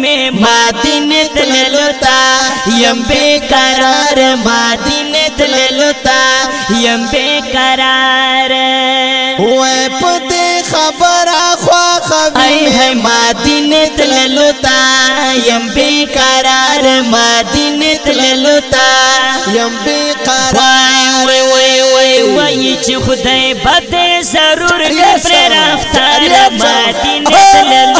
में मादिने तललोता यम बेकरार मादिने तललोता यम बेकरार ओए पते खबर आखवा खबी है मादिने तललोता यम बेकरार मादिने तललोता यम बेकरार ओए ओए ओए वही च खुदे बदे ज़रूर गफर रफ्तार मादिने तललोता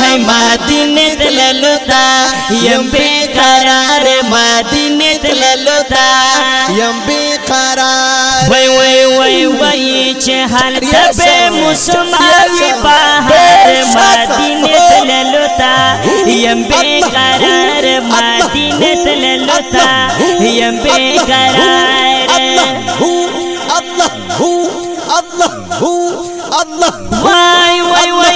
है मदीने तललुदा यम बेकरार मदीने तललुदा यम बेकरार वै वै वै वै चहल तबे मुसलमान बाहर मदीने तललुदा यम बेकरार मदीने तललुदा यम बेकरार अल्लाह। हु। अल्लाह। हु अल्लाह। हु अल्लाह। वै वै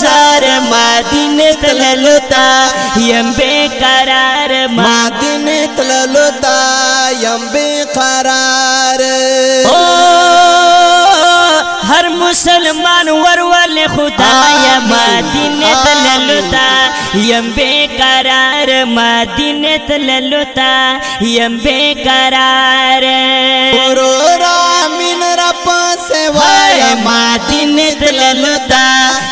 ಸರ ಮಾದಿನೆ ತಲಲುತ ಎಂಬೆ ಕರಾರ ಮಾದಿನೆ ತಲಲುತ ಎಂಬೆ ಕರಾರ ಓ हर मुसलमान वरवल खुदाया मदीने तललुता यम बेकरार मदीने तललुता यम बेकरार रोरा मिन रपा से वाया मदीने तललुता।